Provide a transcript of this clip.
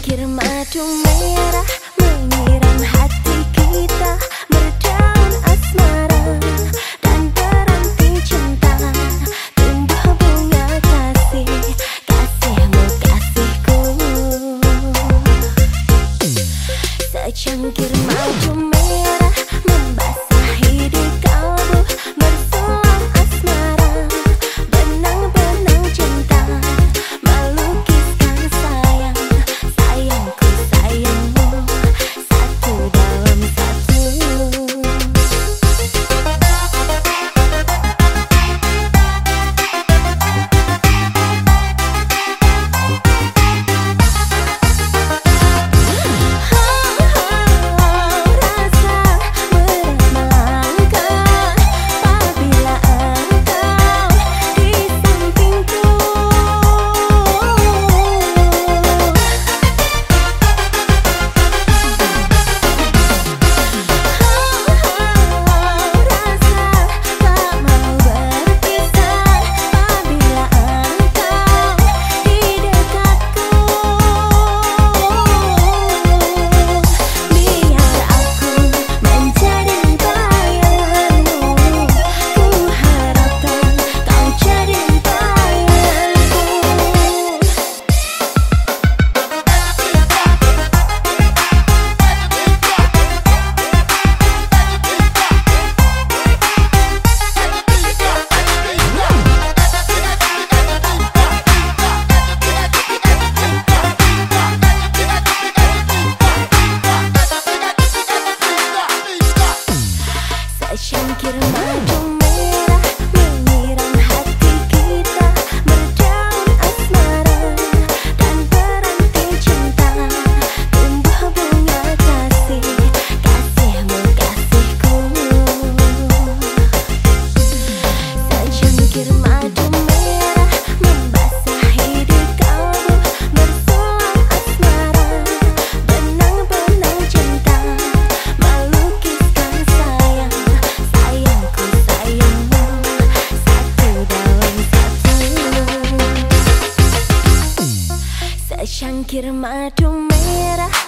Kirmadu merah menyiram hati. Secangkir madu merah. menyiram